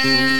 കണ്ണീരിൻ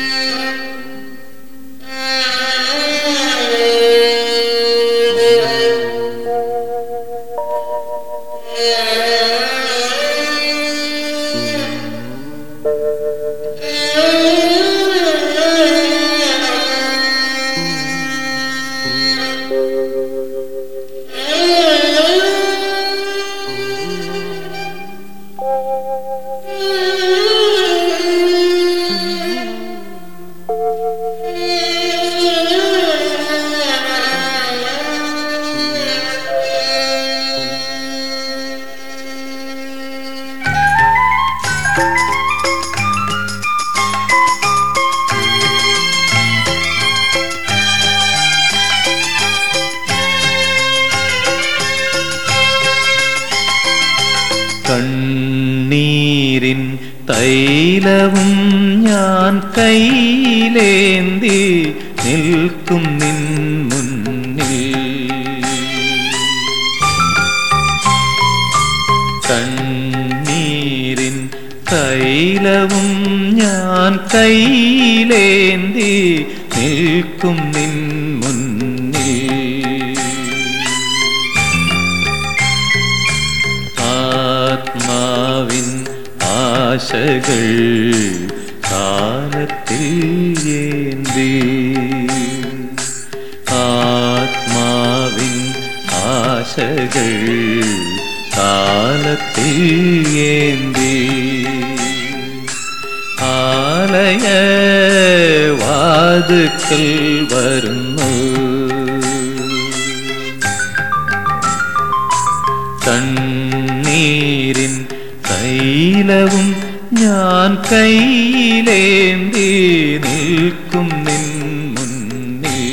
തൈലവും ഞാൻ കയ്യിലേന്തി നിൽക്കും നിൻ മുന്നിൽ. കണ്ണീരിൻ തൈലവും ഞാൻ കയ്യിലേന്തി നിൽക്കും നിൻ ആശകൾ കാലത്തിൽ ഏന്തി. ആത്മാവിൻ ആശകൾ കാലത്തിൽ ഏന്തി. ആലയ വാതുക്കൽ വരുന്നു. തണ്ണീരിൻ തൈലവും ഞാൻ കയ്യിലേന്തി നിൽക്കും നിൻ മുന്നിൽ.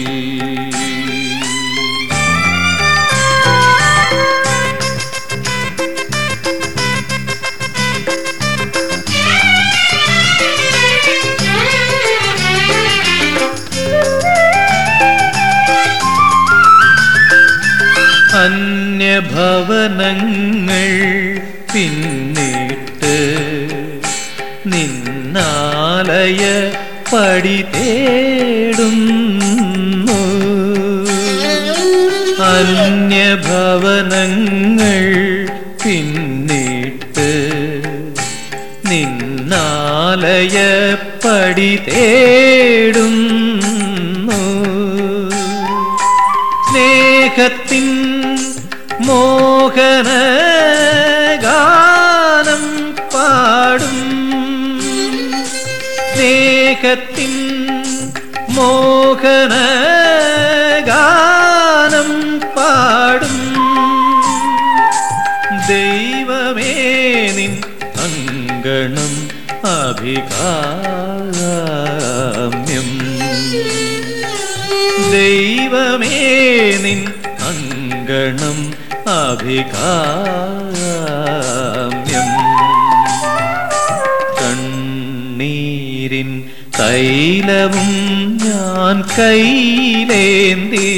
അന്യഭവനങ്ങൾ പിന്നിട്ട് നിന്നാലയ പടി തേടുന്നു. അന്യഭവനങ്ങൾ പിന്നിട്ട് നിന്നാലയ പടി തേടുന്നു. സ്നേഹത്തിൻ മോഹന അഭികാമ്യം ദൈവമേ നിൻ അങ്കണം അഭികാമ്യം കണ്ണീരിൻ തൈലവും ഞാൻ കയ്യിലേന്തി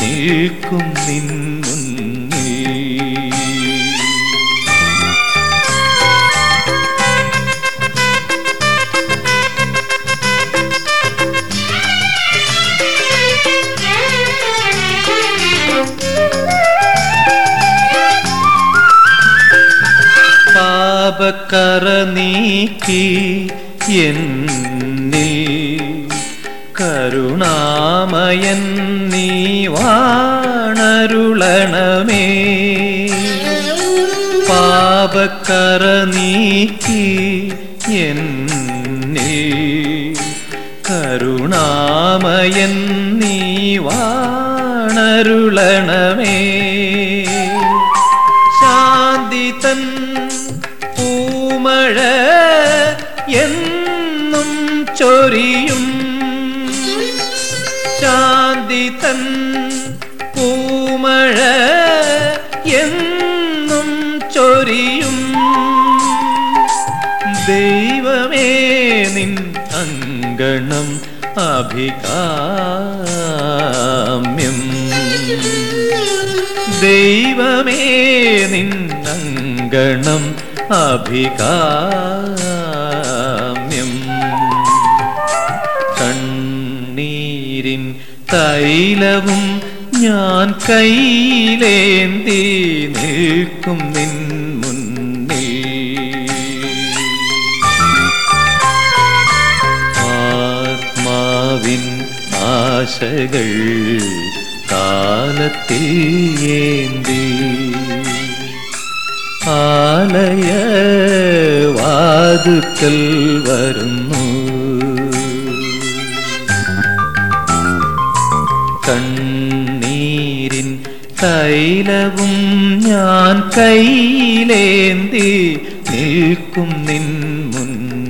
നിൽക്കും നിൻ പാപക്കറ നീക്കി എന്നിൽ കരുണാമയൻ നീ വാണരുളണമേ. പാപക്കറ നീക്കി എന്നിൽ കരുണാമയൻ നീ വാണരുളണമേ. ശാന്തി തൻ പൂമഴ എന്നും ചൊരിയും. ശാന്തി തൻ പൂമഴ എന്നും ചൊരിയും. ദൈവമേ നിൻ അങ്കണം അഭികാമ്യം. ദൈവമേ നിൻ അങ്കണം അഭികാമ്യം. കണ്ണീരിൻ തൈലവും ഞാൻ കയ്യിലേന്തി നിൽക്കും നിൻ മുന്നിൽ. ആത്മാവിൻ ആശകൾ കാലത്തിൽ ഏന്തി ആലയ വാതുക്കൽ വരുന്നു. കണ്ണീരിൻ തൈലവും ഞാൻ കയ്യിലേന്തി നിൽക്കും നിൻ മുന്നിൽ.